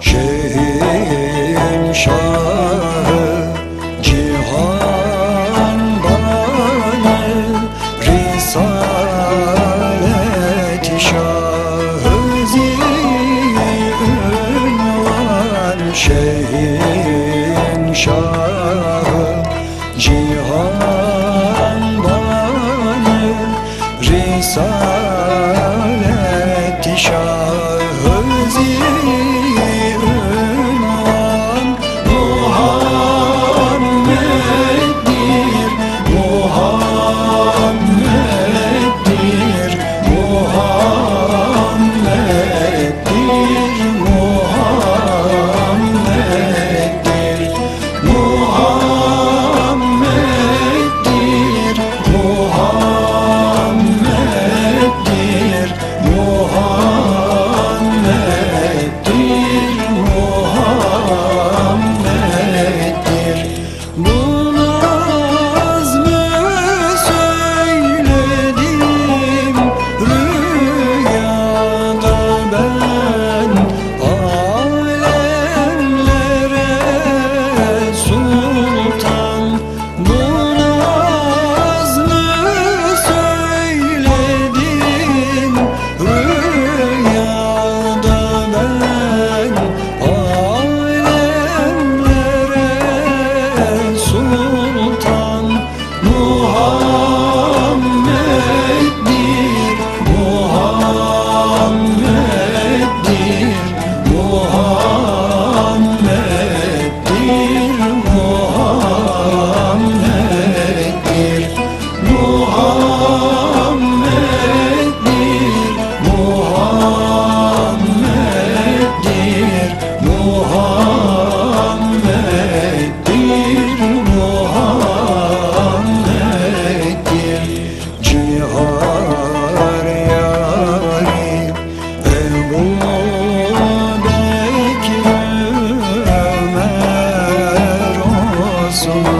Şeyhim şahı cihandan Risalet şahı zinvan Şeyhim şahı cihandan Risalet şahı. so